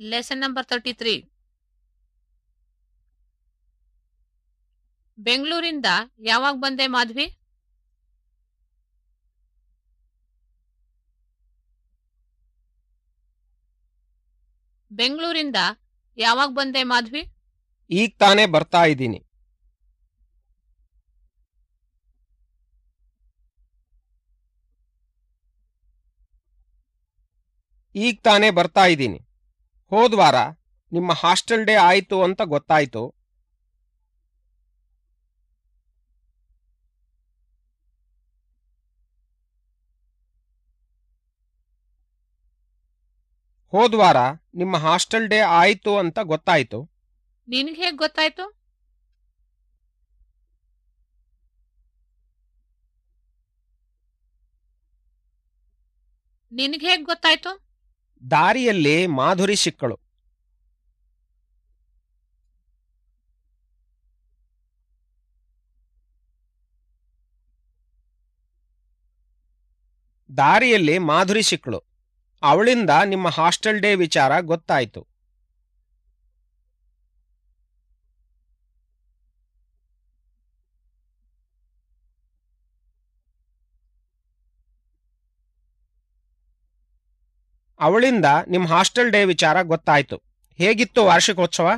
Lesson number thirty three ಬೆಂಗಳೂರಿಂದ ಯಾವಾಗ ಬಂದೆ ಮಾಧವಿ? ಬೆಂಗಳೂರಿಂದ ಯಾವಾಗ ಬಂದೆ ಮಾಧವಿ? ಈಗ ತಾನೇ ಬರ್ತಾ ಇದ್ದೀನಿ. ಈಗ ತಾನೇ ಬರ್ತಾ ಇದ್ದೀನಿ. ಹೋದ್ವಾರ ನಿಮ್ಮ ಹಾಸ್ಟೆಲ್ ಡೇ ಆಯಿತು ಅಂತ ಗೊತ್ತಾಯ್ತು. ಹೋದ್ವಾರ ನಿಮ್ಮ ಹಾಸ್ಟೆಲ್ ಡೇ ಆಯಿತು ಅಂತ ಗೊತ್ತಾಯ್ತು. ನಿನಗೆ ಹೇಗೆ ಗೊತ್ತಾಯ್ತು? ನಿನಗೆ ಹೇಗೆ ಗೊತ್ತಾಯ್ತು? ದಾರಿಯಲ್ಲಿ ಮಾಧುರಿ ಸಿಕ್ಕಳು. ದಾರಿಯಲ್ಲಿ ಮಾಧುರಿ ಸಿಕ್ಕಳು. ಅವಳಿಂದ ನಿಮ್ಮ ಹಾಸ್ಟೆಲ್ ಡೇ ವಿಚಾರ ಗೊತ್ತಾಯ್ತು. ಅವಳಿಂದ ನಿಮ್ಮ ಹಾಸ್ಟೆಲ್ ಡೇ ವಿಚಾರ ಗೊತ್ತಾಯ್ತು. ಹೇಗಿತ್ತು ವಾರ್ಷಿಕೋತ್ಸವ?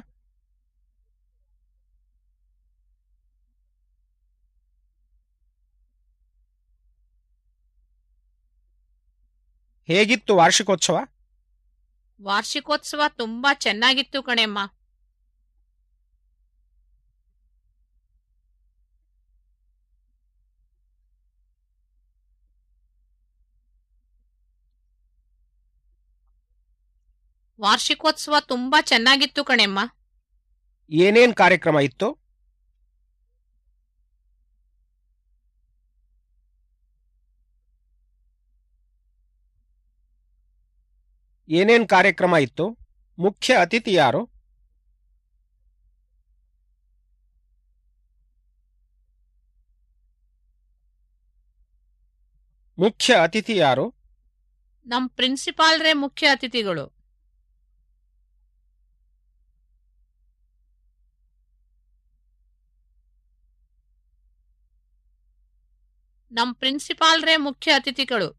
ಹೇಗಿತ್ತು ವಾರ್ಷಿಕೋತ್ಸವ? ವಾರ್ಷಿಕೋತ್ಸವ ತುಂಬಾ ಚೆನ್ನಾಗಿತ್ತು ಕಣೆಮ್ಮ. ವಾರ್ಷಿಕೋತ್ಸವ ತುಂಬಾ ಚೆನ್ನಾಗಿತ್ತು ಕಣೆಮ್ಮ. ಏನೇನ್ ಕಾರ್ಯಕ್ರಮ ಇತ್ತು? ಏನೇನ್ ಕಾರ್ಯಕ್ರಮ ಇತ್ತು? ಮುಖ್ಯ ಅತಿಥಿ ಯಾರು? ಮುಖ್ಯ ಅತಿಥಿ ಯಾರು? ನಮ್ ಪ್ರಿನ್ಸಿಪಾಲ್ರೇ ಮುಖ್ಯ ಅತಿಥಿಗಳು. ನಮ್ ಪ್ರಿನ್ಸಿಪಾಲ್ರೇ ಮುಖ್ಯ ಅತಿಥಿಗಳು.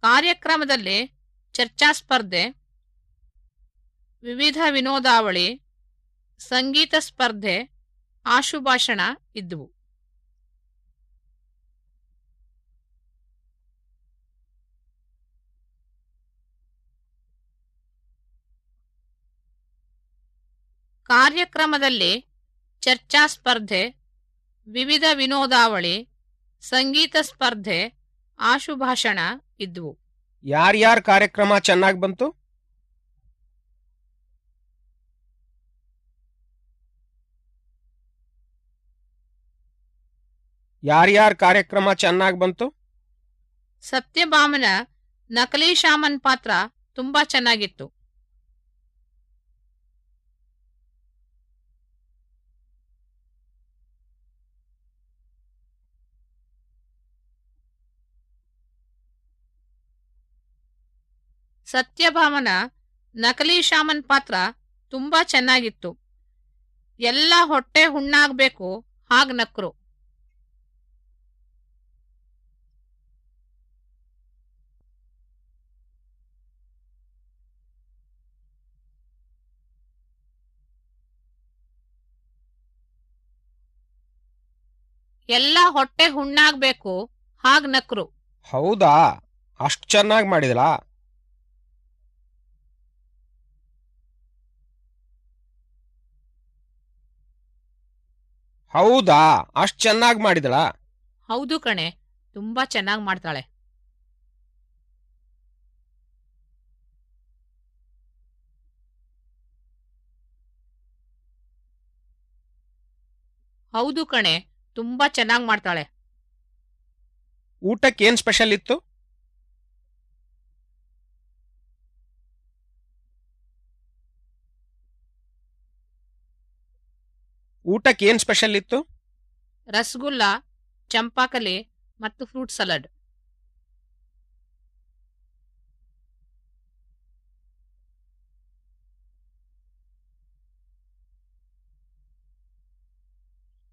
ಕಾರ್ಯಕ್ರಮದಲ್ಲಿ ಚರ್ಚಾ ಸ್ಪರ್ಧೆ, ವಿವಿಧ ವಿನೋದಾವಳಿ, ಸಂಗೀತ ಸ್ಪರ್ಧೆ, ಆಶುಭಾಷಣ ಇದ್ವು. ಕಾರ್ಯಕ್ರಮದಲ್ಲಿ ಚರ್ಚಾ ಸ್ಪರ್ಧೆ, ವಿವಿಧ ವಿನೋದಾವಳಿ ಸಂಗೀತ ಸ್ಪರ್ಧೆ ಆಶುಭಾಷಣ ಇದ್ವು. ಯಾರ್ಯಾರ ಕಾರ್ಯಕ್ರಮ ಚೆನ್ನಾಗಿ ಬಂತು? ಯಾರ್ಯಾರ ಕಾರ್ಯಕ್ರಮ ಚೆನ್ನಾಗಿ ಬಂತು? ಸತ್ಯಭಾಮನ ನಕಲಿ ಶಾಮನ್ ಪಾತ್ರ ತುಂಬಾ ಚೆನ್ನಾಗಿತ್ತು. ಸತ್ಯಭಾಮನ ನಕಲಿ ಶಾಮನ್ ಪಾತ್ರ ತುಂಬಾ ಚೆನ್ನಾಗಿತ್ತು. ಎಲ್ಲ ಹೊಟ್ಟೆ ಹುಣ್ಣಾಗಬೇಕು, ಹಾಗ್ ನಕ್ರು. ಎಲ್ಲ ಹೊಟ್ಟೆ ಹುಣ್ಣಾಗ್ಬೇಕು, ಹಾಗ್ ನಕ್ರು. ಹೌದಾ? ಅಷ್ಟು ಚೆನ್ನಾಗಿ ಮಾಡಿದಳಾ ಹೌದಾ? ಅಷ್ಟ್ ಚೆನ್ನಾಗಿ ಮಾಡಿದಳ? ಹೌದು ಕಣೆ ತುಂಬಾ ಚೆನ್ನಾಗ್ ಮಾಡ್ತಾಳೆ. ಹೌದು ಕಣೆ ತುಂಬಾ ಚೆನ್ನಾಗ್ ಮಾಡ್ತಾಳೆ. ಊಟಕ್ಕೆ ಏನ್ ಸ್ಪೆಷಲ್ ಇತ್ತು? ಊಟಕ್ಕೆ ಏನ್ ಸ್ಪೆಷಲ್ ಇತ್ತು? ರಸಗುಲ್ಲ, ಚಂಪಾಕಲೆ ಮತ್ತು ಫ್ರೂಟ್ ಸಲಾಡ್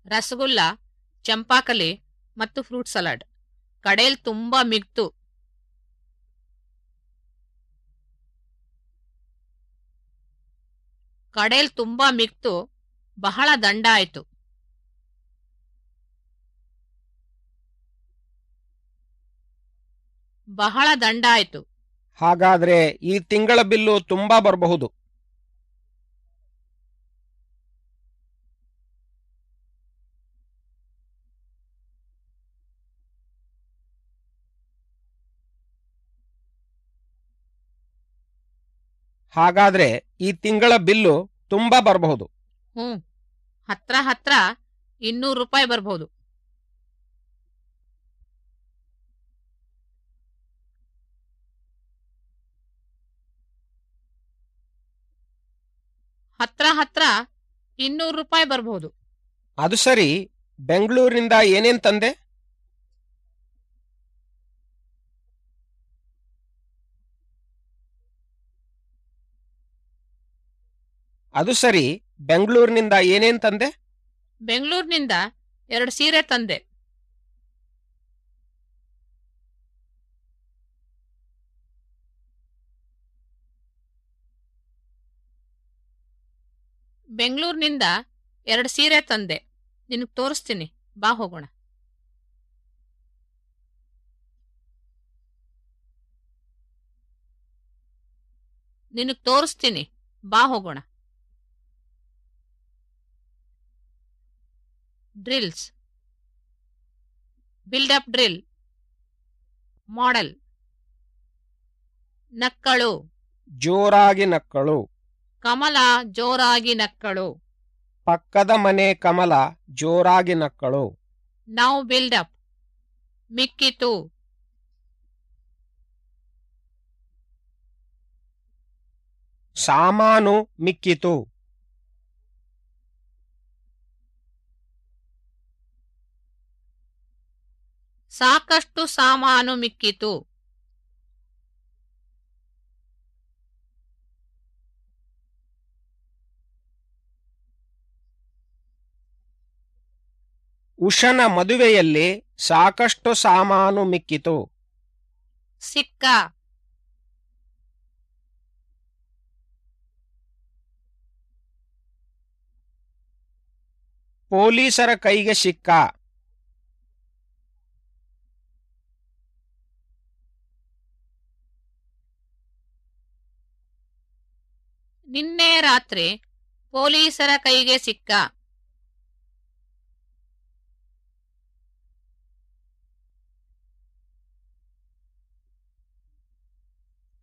ರಸಗುಲ್ಲ, ಚಂಪಾಕಲೆ ಮತ್ತು ಫ್ರೂಟ್ ಸಲಾಡ್ ಕಡೇಲ್ ತುಂಬಾ ಮಿಗ್ತು. ಕಡೇಲ್ ತುಂಬಾ ಮಿಗ್ತು. ಬಹಳ ದಂಡ ಆಯ್ತು. ಬಹಳ ದಂಡ ಆಯ್ತು. ಹಾಗಾದ್ರೆ ಈ ತಿಂಗಳ ಬಿಲ್ಲು ತುಂಬಾ ಬರಬಹುದು. ಹಾಗಾದ್ರೆ ಈ ತಿಂಗಳ ಬಿಲ್ಲು ತುಂಬಾ ಬರಬಹುದು. ಹ್ಞೂ. ಹತ್ರ ಹತ್ರ ಇನ್ನೂರು ರೂಪಾಯಿ ಬರ್ಬೋದು. ಹತ್ರ ಹತ್ರ ಇನ್ನೂರು ರೂಪಾಯಿ ಬರ್ಬೋದು. ಅದು ಸರಿ. ಬೆಂಗಳೂರಿನಿಂದ ಏನೇನ್ ತಂದೆ? ಅದು ಸರಿ. ಬೆಂಗಳೂರಿನಿಂದ ಏನೇನ್ ತಂದೆ? ಬೆಂಗಳೂರಿನಿಂದ ಎರಡು ಸೀರೆ ತಂದೆ. ಬೆಂಗಳೂರಿನಿಂದ ಎರಡು ಸೀರೆ ತಂದೆ. ನಿನಗೆ ತೋರಿಸ್ತೀನಿ. ಬಾ ಹೋಗೋಣ. ನಿನಗೆ ತೋರಿಸ್ತೀನಿ. ಬಾ ಹೋಗೋಣ. ಡ್ರಿಲ್ಸ್ ಬಿಲ್ಡಪ್ ಡ್ರಿಲ್ ಮಾಡೆಲ್ ನಕ್ಕಳು ಜೋರಾಗಿ ನಕ್ಕಳು. ಕಮಲ ಜೋರಾಗಿ ನಕ್ಕಳು. ಪಕ್ಕದ ಮನೆ ಕಮಲ ಜೋರಾಗಿ ನಕ್ಕಳು. ನೌ ಬಿಲ್ಡಪ್ ಮಿಕ್ಕಿತು. ಸಾಮಾನು ಮಿಕ್ಕಿತು. ಸಾಕಷ್ಟು ಸಾಮಾನು ಮಿಕ್ಕಿತು. ಉಷನ ಮದುವೆಯಲ್ಲಿ ಸಾಕಷ್ಟು ಸಾಮಾನು ಮಿಕ್ಕಿತು. ಸಿಕ್ಕ. ಪೊಲೀಸರ ಕೈಗೆ ಸಿಕ್ಕ. ನಿನ್ನೆ ರಾತ್ರಿ ಪೊಲೀಸರ ಕೈಗೆ ಸಿಕ್ಕ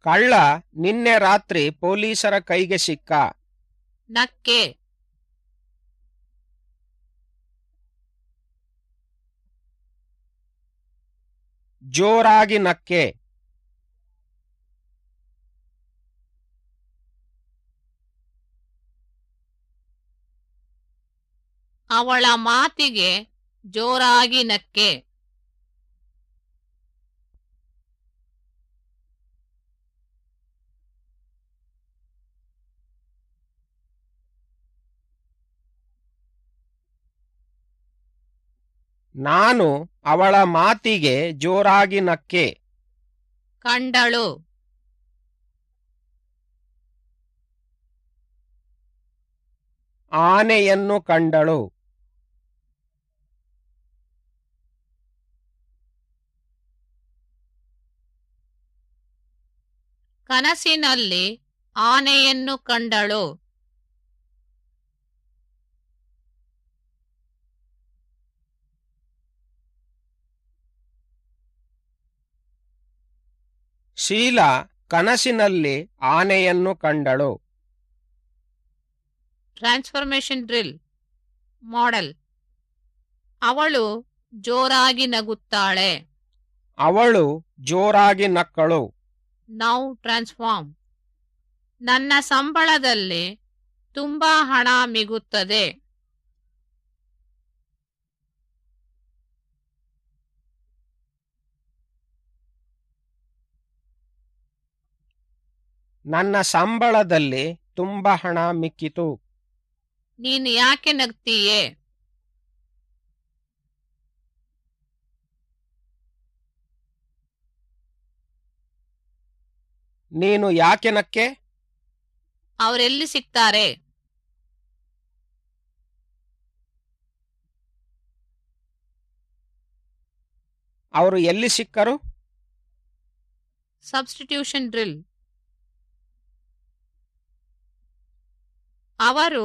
ಕಳ್ಳ ನಿನ್ನೆ ರಾತ್ರಿ ಪೊಲೀಸರ ಕೈಗೆ ಸಿಕ್ಕ. ನಕ್ಕೆ. ಜೋರಾಗಿ ನಕ್ಕೆ. ಅವಳ ಮಾತಿಗೆ ಜೋರಾಗಿ ನಕ್ಕೆ. ನಾನು ಅವಳ ಮಾತಿಗೆ ಜೋರಾಗಿ ನಕ್ಕೆ. ಕಂಡಳು. ಆನೆಯನ್ನು ಕಂಡಳು. ಕನಸಿನಲ್ಲಿ ಆನೆಯನ್ನು ಕಂಡಳು. ಶೀಲಾ ಕನಸಿನಲ್ಲಿ ಆನೆಯನ್ನು ಕಂಡಳು. Transformation drill model. ಅವಳು ಜೋರಾಗಿ ನಗುತ್ತಾಳೆ. ಅವಳು ಜೋರಾಗಿ ನಕ್ಕಳು. ನೌ ಟ್ರಾನ್ಸ್ಫಾರ್ಮ್ ನನ್ನ ಸಂಬಳದಲ್ಲಿ ತುಂಬಾ ಹಣ ಮಿಗುತ್ತದೆ. ನನ್ನ ಸಂಬಳದಲ್ಲಿ ತುಂಬಾ ಹಣ ಮಿಕ್ಕಿತು. ನೀನು ಯಾಕೆ ನಗ್ತೀಯೇ? ನೀನು ಯಾಕೆ ನಕ್ಕೆ ಅವರೆಲ್ಲಿ ಸಿಗ್ತಾರೆ ಅವರು ಎಲ್ಲಿ ಸಿಕ್ಕರು? ಸಬ್ಸ್ಟಿಟ್ಯೂಷನ್ ಡ್ರಿಲ್ ಅವರು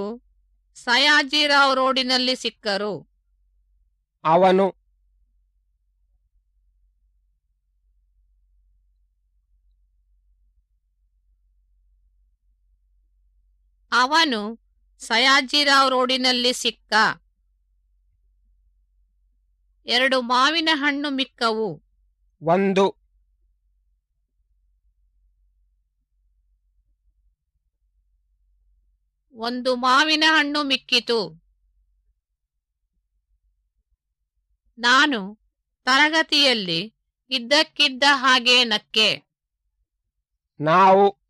ಸಯಾಜಿರಾವ್ ರೋಡಿನಲ್ಲಿ ಸಿಕ್ಕರು. ಅವನು ಅವನು ಸಯಾಜಿರಾವ್ ರೋಡಿನಲ್ಲಿ ಸಿಕ್ಕ ಎರಡು ಮಾವಿನ ಹಣ್ಣು ಮಿಕ್ಕವು. ಒಂದು. ಒಂದು ಮಾವಿನ ಹಣ್ಣು ಮಿಕ್ಕಿತು. ನಾನು ತರಗತಿಯಲ್ಲಿ ಇದ್ದಕ್ಕಿದ್ದ ಹಾಗೆ ನಕ್ಕೆ. ನಾವು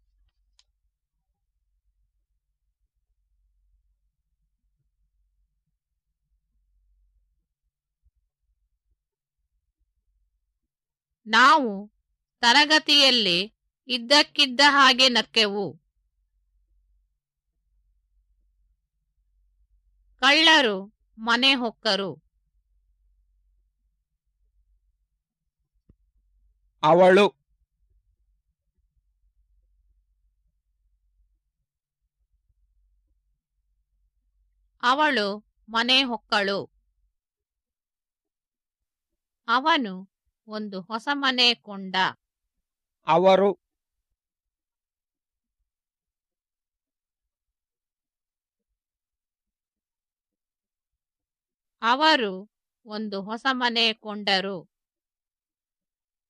ನಾವು ತರಗತಿಯಲ್ಲಿ ಇದ್ದಕ್ಕಿದ್ದ ಹಾಗೆ ನಕ್ಕೆವು. ಕಳ್ಳರು ಮನೆ ಹೊಕ್ಕರು. ಅವಳು. ಅವಳು ಮನೆ ಹೊಕ್ಕಳು. ಅವನು ಒಂದು ಹೊಸ ಮನೆ ಕೊಂಡ. ಅವರು ಅವರು ಒಂದು ಹೊಸ ಮನೆ ಕೊಂಡರು.